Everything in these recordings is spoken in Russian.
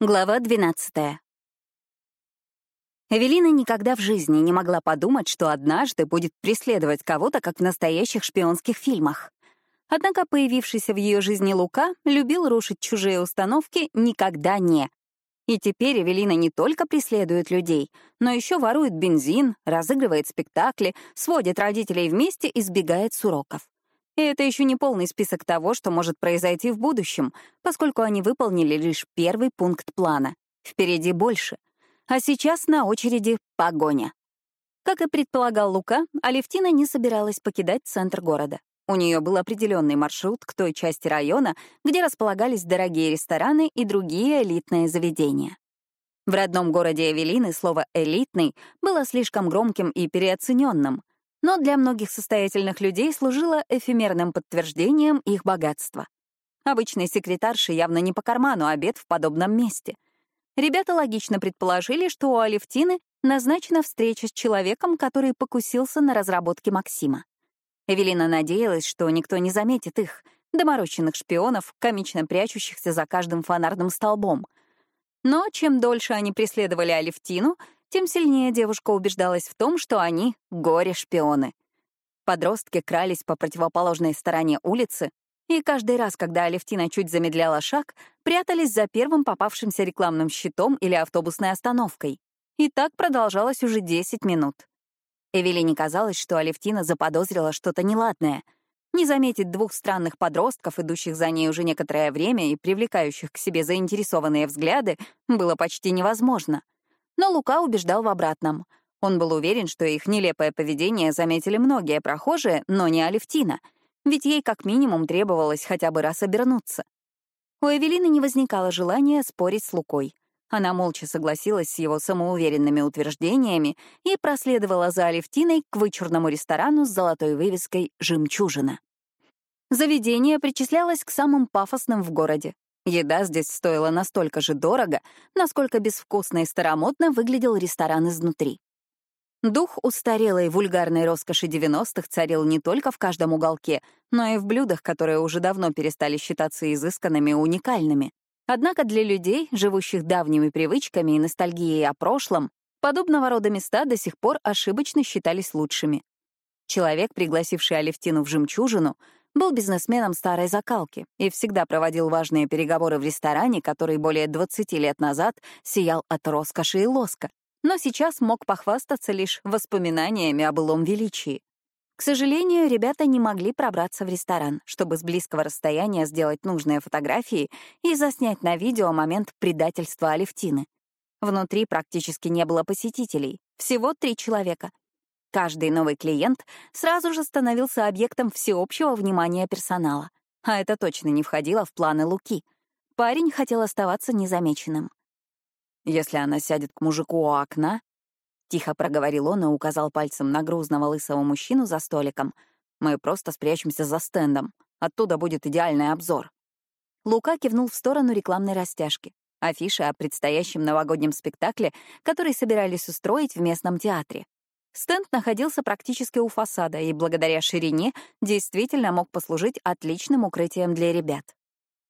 Глава 12. Эвелина никогда в жизни не могла подумать, что однажды будет преследовать кого-то, как в настоящих шпионских фильмах. Однако появившийся в ее жизни Лука любил рушить чужие установки «никогда не». И теперь Эвелина не только преследует людей, но еще ворует бензин, разыгрывает спектакли, сводит родителей вместе и сбегает с уроков. И это еще не полный список того, что может произойти в будущем, поскольку они выполнили лишь первый пункт плана. Впереди больше. А сейчас на очереди погоня. Как и предполагал Лука, Алевтина не собиралась покидать центр города. У нее был определенный маршрут к той части района, где располагались дорогие рестораны и другие элитные заведения. В родном городе Эвелины слово «элитный» было слишком громким и переоцененным — но для многих состоятельных людей служила эфемерным подтверждением их богатства. Обычной секретарше явно не по карману обед в подобном месте. Ребята логично предположили, что у Алевтины назначена встреча с человеком, который покусился на разработке Максима. Эвелина надеялась, что никто не заметит их, доморощенных шпионов, комично прячущихся за каждым фонарным столбом. Но чем дольше они преследовали Алевтину, тем сильнее девушка убеждалась в том, что они — горе-шпионы. Подростки крались по противоположной стороне улицы, и каждый раз, когда Алевтина чуть замедляла шаг, прятались за первым попавшимся рекламным щитом или автобусной остановкой. И так продолжалось уже 10 минут. Эвелине казалось, что Алевтина заподозрила что-то неладное. Не заметить двух странных подростков, идущих за ней уже некоторое время и привлекающих к себе заинтересованные взгляды, было почти невозможно — но Лука убеждал в обратном. Он был уверен, что их нелепое поведение заметили многие прохожие, но не Алевтина, ведь ей как минимум требовалось хотя бы раз обернуться. У Эвелины не возникало желания спорить с Лукой. Она молча согласилась с его самоуверенными утверждениями и проследовала за Алевтиной к вычурному ресторану с золотой вывеской «Жемчужина». Заведение причислялось к самым пафосным в городе. Еда здесь стоила настолько же дорого, насколько безвкусно и старомодно выглядел ресторан изнутри. Дух устарелой вульгарной роскоши 90-х царил не только в каждом уголке, но и в блюдах, которые уже давно перестали считаться изысканными и уникальными. Однако для людей, живущих давними привычками и ностальгией о прошлом, подобного рода места до сих пор ошибочно считались лучшими. Человек, пригласивший Алевтину в «Жемчужину», был бизнесменом старой закалки и всегда проводил важные переговоры в ресторане, который более 20 лет назад сиял от роскоши и лоска, но сейчас мог похвастаться лишь воспоминаниями о былом величии. К сожалению, ребята не могли пробраться в ресторан, чтобы с близкого расстояния сделать нужные фотографии и заснять на видео момент предательства Алевтины. Внутри практически не было посетителей, всего три человека — Каждый новый клиент сразу же становился объектом всеобщего внимания персонала. А это точно не входило в планы Луки. Парень хотел оставаться незамеченным. «Если она сядет к мужику у окна», — тихо проговорил он и указал пальцем на грузного лысого мужчину за столиком, «мы просто спрячемся за стендом. Оттуда будет идеальный обзор». Лука кивнул в сторону рекламной растяжки. Афиша о предстоящем новогоднем спектакле, который собирались устроить в местном театре. Стенд находился практически у фасада и благодаря ширине действительно мог послужить отличным укрытием для ребят.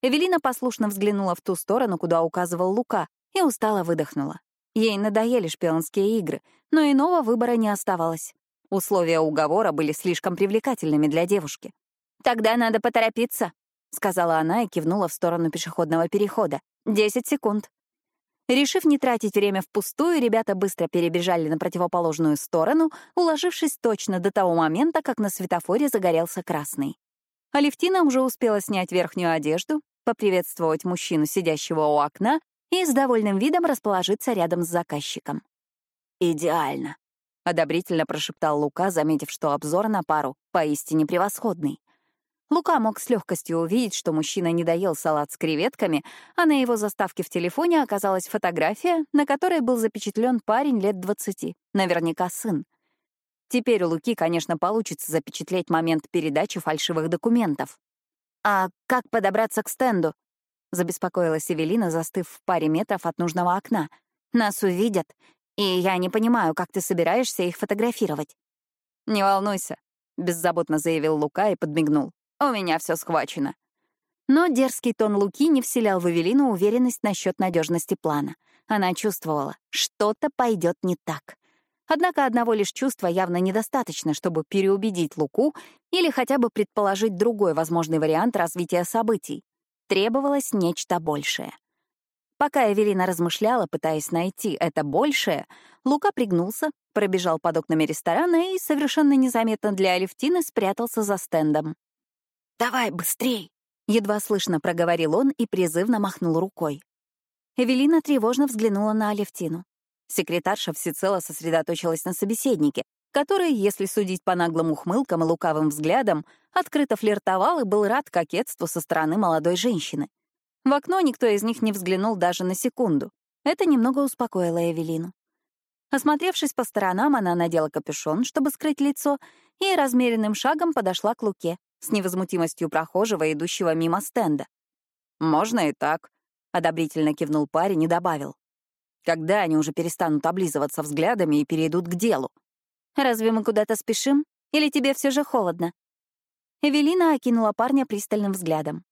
Эвелина послушно взглянула в ту сторону, куда указывал Лука, и устало выдохнула. Ей надоели шпионские игры, но иного выбора не оставалось. Условия уговора были слишком привлекательными для девушки. «Тогда надо поторопиться», — сказала она и кивнула в сторону пешеходного перехода. «Десять секунд». Решив не тратить время впустую, ребята быстро перебежали на противоположную сторону, уложившись точно до того момента, как на светофоре загорелся красный. Алевтина уже успела снять верхнюю одежду, поприветствовать мужчину, сидящего у окна, и с довольным видом расположиться рядом с заказчиком. «Идеально», — одобрительно прошептал Лука, заметив, что обзор на пару поистине превосходный. Лука мог с легкостью увидеть, что мужчина не доел салат с креветками, а на его заставке в телефоне оказалась фотография, на которой был запечатлен парень лет 20, наверняка сын. Теперь у Луки, конечно, получится запечатлеть момент передачи фальшивых документов. «А как подобраться к стенду?» — забеспокоилась Эвелина, застыв в паре метров от нужного окна. «Нас увидят, и я не понимаю, как ты собираешься их фотографировать». «Не волнуйся», — беззаботно заявил Лука и подмигнул. У меня все схвачено. Но дерзкий тон Луки не вселял в Эвелину уверенность насчет надежности плана. Она чувствовала, что-то пойдет не так. Однако одного лишь чувства явно недостаточно, чтобы переубедить Луку или хотя бы предположить другой возможный вариант развития событий. Требовалось нечто большее. Пока Эвелина размышляла, пытаясь найти это большее, Лука пригнулся, пробежал под окнами ресторана и совершенно незаметно для Алевтины спрятался за стендом. «Давай, быстрей!» — едва слышно проговорил он и призывно махнул рукой. Эвелина тревожно взглянула на Алевтину. Секретарша всецело сосредоточилась на собеседнике, который, если судить по наглым ухмылкам и лукавым взглядам, открыто флиртовал и был рад кокетству со стороны молодой женщины. В окно никто из них не взглянул даже на секунду. Это немного успокоило Эвелину. Осмотревшись по сторонам, она надела капюшон, чтобы скрыть лицо, и размеренным шагом подошла к Луке с невозмутимостью прохожего, идущего мимо стенда. «Можно и так», — одобрительно кивнул парень и добавил. Когда они уже перестанут облизываться взглядами и перейдут к делу? Разве мы куда-то спешим? Или тебе все же холодно? Эвелина окинула парня пристальным взглядом.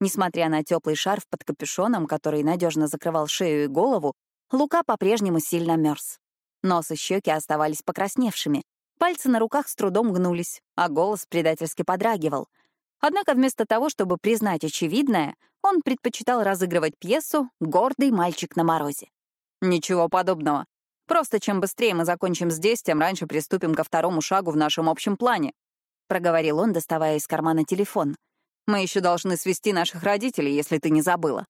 Несмотря на теплый шарф под капюшоном, который надежно закрывал шею и голову, Лука по-прежнему сильно мерз. Нос и щеки оставались покрасневшими, пальцы на руках с трудом гнулись, а голос предательски подрагивал. Однако вместо того, чтобы признать очевидное, он предпочитал разыгрывать пьесу «Гордый мальчик на морозе». Ничего подобного. Просто чем быстрее мы закончим здесь, тем раньше приступим ко второму шагу в нашем общем плане», — проговорил он, доставая из кармана телефон. «Мы еще должны свести наших родителей, если ты не забыла».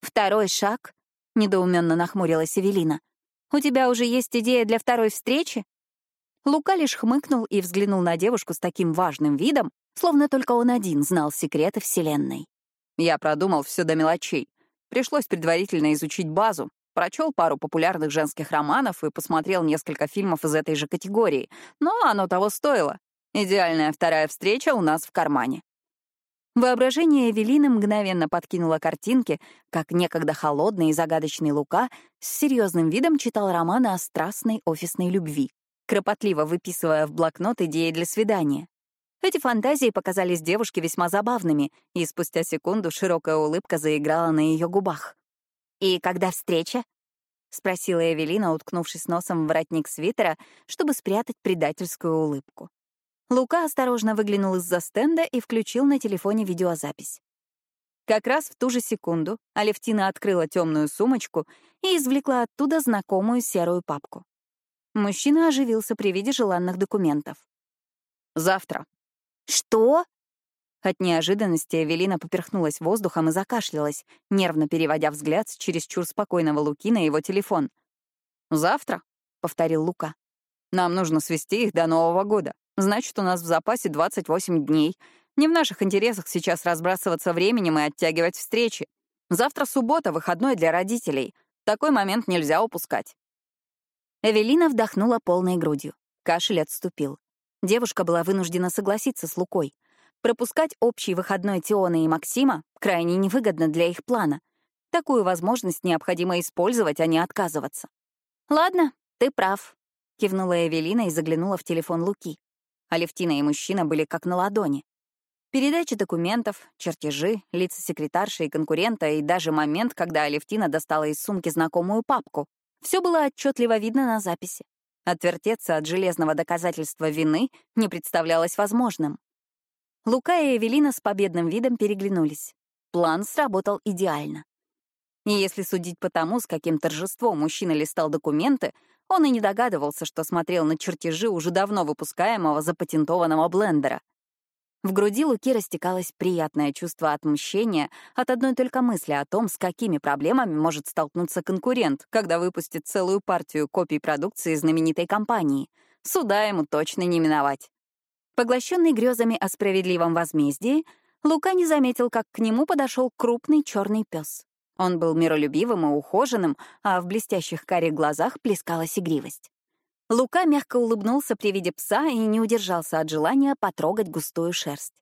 «Второй шаг?» — недоуменно нахмурилась Эвелина. «У тебя уже есть идея для второй встречи?» Лука лишь хмыкнул и взглянул на девушку с таким важным видом, словно только он один знал секреты Вселенной. «Я продумал все до мелочей. Пришлось предварительно изучить базу, Прочел пару популярных женских романов и посмотрел несколько фильмов из этой же категории, но оно того стоило. Идеальная вторая встреча у нас в кармане. Воображение Эвелины мгновенно подкинуло картинки, как некогда холодный и загадочный Лука с серьезным видом читал романы о страстной офисной любви, кропотливо выписывая в блокнот идеи для свидания. Эти фантазии показались девушке весьма забавными, и спустя секунду широкая улыбка заиграла на ее губах. «И когда встреча?» — спросила Эвелина, уткнувшись носом в воротник свитера, чтобы спрятать предательскую улыбку. Лука осторожно выглянул из-за стенда и включил на телефоне видеозапись. Как раз в ту же секунду Алевтина открыла темную сумочку и извлекла оттуда знакомую серую папку. Мужчина оживился при виде желанных документов. «Завтра». «Что?» От неожиданности Эвелина поперхнулась воздухом и закашлялась, нервно переводя взгляд с чересчур спокойного Луки на его телефон. «Завтра», — повторил Лука. «Нам нужно свести их до Нового года. Значит, у нас в запасе 28 дней. Не в наших интересах сейчас разбрасываться временем и оттягивать встречи. Завтра суббота, выходной для родителей. Такой момент нельзя упускать». Эвелина вдохнула полной грудью. Кашель отступил. Девушка была вынуждена согласиться с Лукой. Пропускать общий выходной Теона и Максима крайне невыгодно для их плана. Такую возможность необходимо использовать, а не отказываться. «Ладно, ты прав», — кивнула Эвелина и заглянула в телефон Луки. Алевтина и мужчина были как на ладони. Передача документов, чертежи, лица секретарши и конкурента и даже момент, когда Алевтина достала из сумки знакомую папку. Все было отчетливо видно на записи. Отвертеться от железного доказательства вины не представлялось возможным. Лука и Эвелина с победным видом переглянулись. План сработал идеально. И если судить по тому, с каким торжеством мужчина листал документы, он и не догадывался, что смотрел на чертежи уже давно выпускаемого запатентованного блендера. В груди Луки растекалось приятное чувство отмщения от одной только мысли о том, с какими проблемами может столкнуться конкурент, когда выпустит целую партию копий продукции знаменитой компании. Суда ему точно не миновать. Поглощенный грезами о справедливом возмездии, Лука не заметил, как к нему подошел крупный черный пес. Он был миролюбивым и ухоженным, а в блестящих карих глазах плескалась игривость. Лука мягко улыбнулся при виде пса и не удержался от желания потрогать густую шерсть.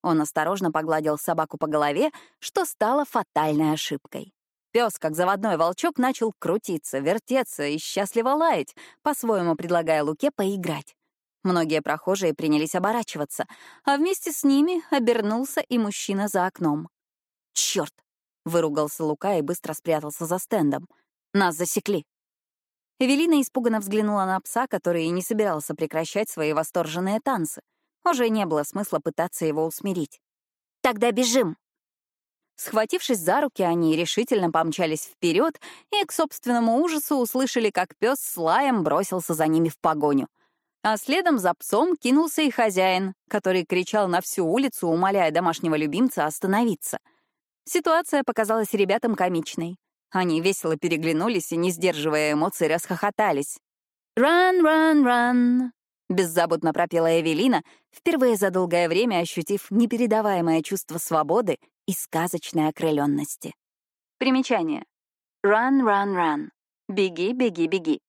Он осторожно погладил собаку по голове, что стало фатальной ошибкой. Пес, как заводной волчок, начал крутиться, вертеться и счастливо лаять, по-своему предлагая Луке поиграть. Многие прохожие принялись оборачиваться, а вместе с ними обернулся и мужчина за окном. Черт! выругался Лука и быстро спрятался за стендом. «Нас засекли!» Эвелина испуганно взглянула на пса, который и не собирался прекращать свои восторженные танцы. Уже не было смысла пытаться его усмирить. «Тогда бежим!» Схватившись за руки, они решительно помчались вперед и, к собственному ужасу, услышали, как пес с лаем бросился за ними в погоню. А следом за псом кинулся и хозяин, который кричал на всю улицу, умоляя домашнего любимца остановиться. Ситуация показалась ребятам комичной. Они весело переглянулись и, не сдерживая эмоций, расхохотались. «Run, run, run!» — беззаботно пропела Эвелина, впервые за долгое время ощутив непередаваемое чувство свободы и сказочной окрыленности. Примечание. «Run, run, run!» «Беги, беги, беги!»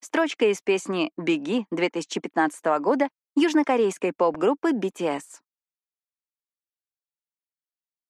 Строчка из песни «Беги» 2015 года южнокорейской поп-группы BTS.